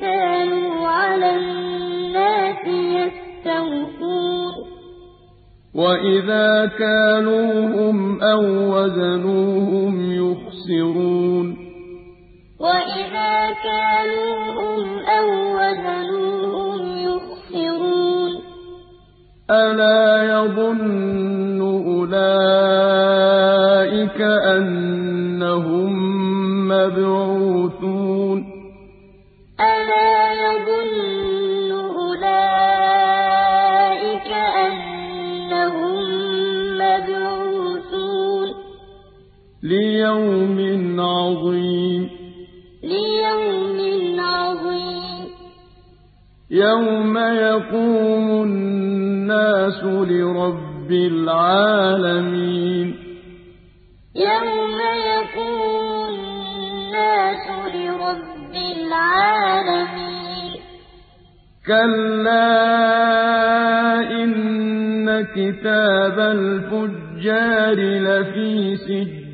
اكتالوا على الناس يستوفون. وإذا كالوهم أو وزنوهم يخسرون. وإذا كالوهم أو وزنوهم يخسرون. ألا يظن أولئك أنهم مبعوثون. ليوم عظيم. ليوم عظيم. يوم يقوم الناس لرب العالمين. يوم يقوم الناس لرب العالمين. كلا إن كتاب الفجار لفي سجين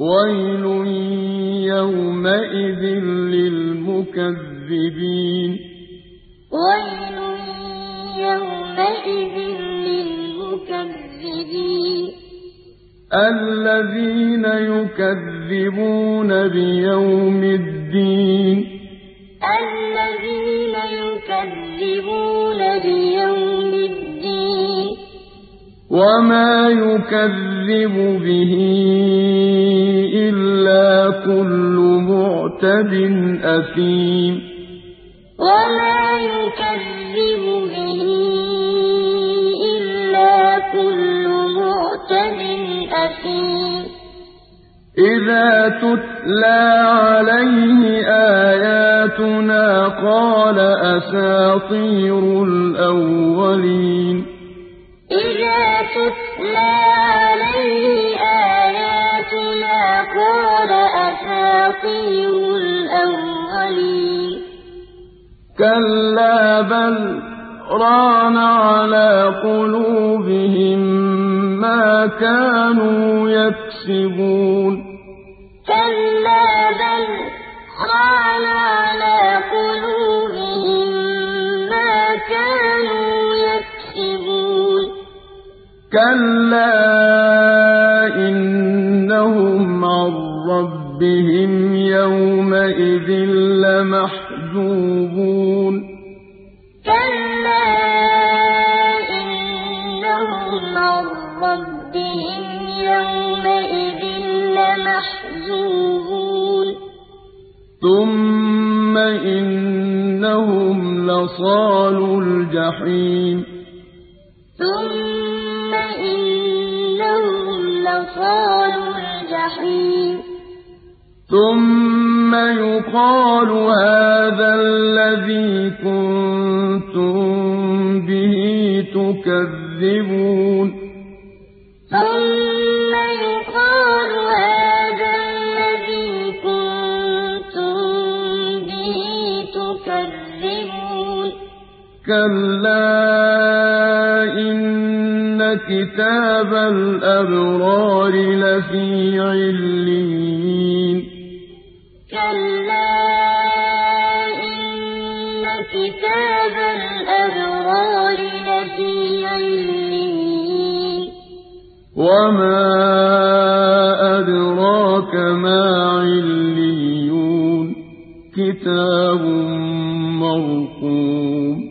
ويل يومئذ للمكذبين ويل يومئذ للمكذبين الذين يكذبون بيوم الدين الذين يكذبون بيوم الدين وما يكذب به معتد أثيم وما يكذب به إلا كل معتد أثيم إذا تتلى عليه آياتنا قال أساطير الأولين إذا تتلى عليه آياتنا قال أساطير كلا بل ران على قلوبهم ما كانوا يكسبون كلا بل ران على قلوبهم ما كانوا يكسبون كلا إنهم عن ربهم يومئذ لمحجوبون لصالوا الجحيم. ثم إنهم لصالوا الجحيم. ثم يقال هذا الذي كنتم به تكذبون. كلا إن كتاب الأبرار لفي عليين كلا إن كتاب الأبرار لفي عليين وما أدراك ما عليون كتاب مَّرْقُومٌ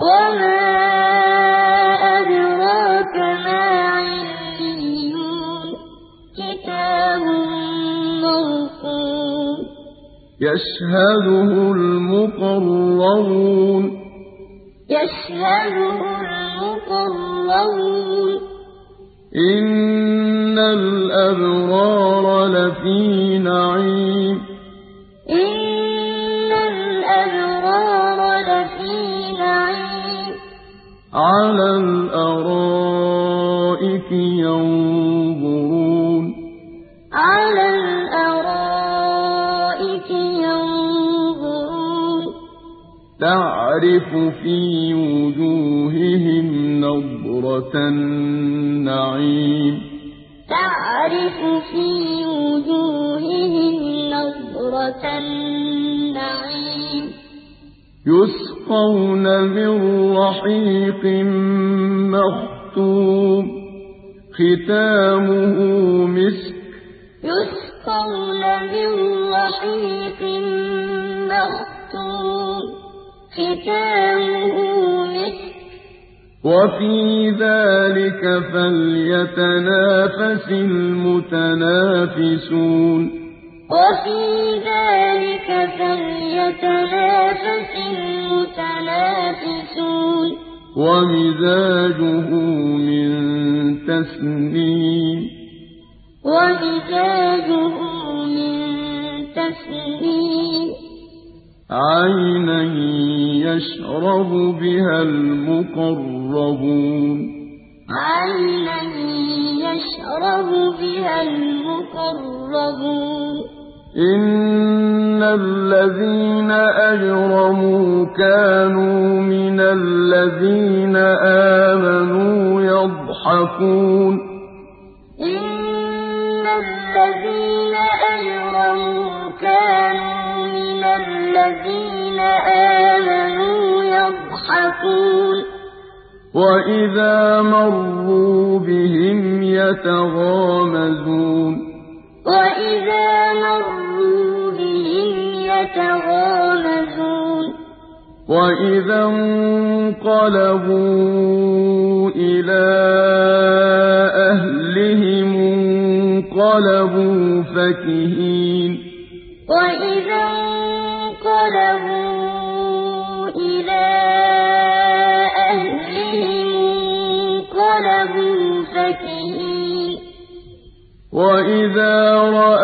وَمَا أَدْرَاكَ مَا عِلِّيُّونَ كِتَابٌ مَّرْقُومٌ يَشْهَدُهُ الْمُقَرَّبُونَ يَشْهَدُهُ الْمُقَرَّبُونَ إِنَّ الْأَبْرَارَ لَفِي نَعِيمٍ عَلَى الْأَرَائِكِ يَنظُرُونَ عَلَى الْأَرَائِكِ يَنظُرُونَ تَعْرِفُ فِي وُجُوهِهِمْ نَضْرَةَ النَّعِيمِ تَعْرِفُ فِي وُجُوهِهِمْ نَضْرَةَ النَّعِيمِ يُسْقَوْنَ مِن رَّحِيقٍ مَّخْتُومٍ خِتَامُهُ مِسْكٌ ۚ يُسْقَوْنَ مِن رَّحِيقٍ مَّخْتُومٍ خِتَامُهُ مِسْكٌ ۚ وَفِي ذَٰلِكَ فَلْيَتَنَافَسِ الْمُتَنَافِسُونَ وَفِي ذَٰلِكَ فَلْيَتَنَافَسِ الْمُتَنَافِسُونَ وَمِزَاجُهُ مِن تَسْنِيمٍ. وَمِزَاجُهُ مِن تَسْنِيمٍ. عَيْنًا يَشْرَبُ بِهَا الْمُقَرَّبُونَ. عَيْنًا يَشْرَبُ بِهَا الْمُقَرَّبُونَ. إِنَّ الَّذِينَ أَجْرَمُوا كَانُوا مِنَ الَّذِينَ آمَنُوا يَضْحَكُونَ إِنَّ الَّذِينَ أَجْرَمُوا كَانُوا مِنَ الَّذِينَ آمَنُوا يَضْحَكُونَ وَإِذَا مَرُّوا بِهِمْ يَتَغَامَزُونَ وَإِذَا مَرُّوا بِهِمْ يَتَغَامَزُونَ وَإِذَا انقَلَبُوا إِلَىٰ أَهْلِهِمُ انقَلَبُوا فَكِهِينَ وَإِذَا رَأَوْهُمْ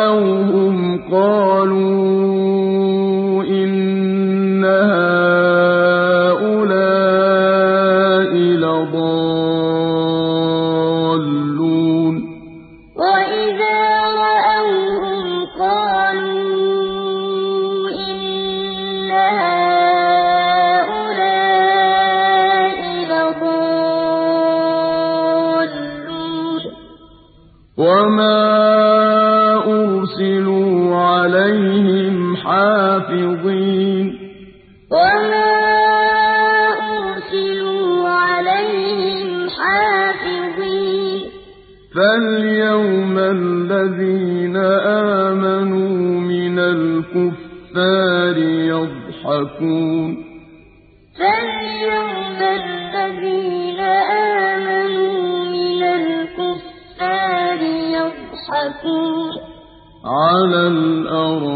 وَمَا أُرْسِلُوا عَلَيْهِمْ حَافِظِينَ فَالْيَوْمَ الَّذِينَ آمَنُوا مِنَ الْكُفَّارِ يَضْحَكُونَ فَالْيَوْمَ الَّذِينَ آمَنُوا مِنَ الْكُفَّارِ يَضْحَكُونَ عَلَى الْأَرَائِكِ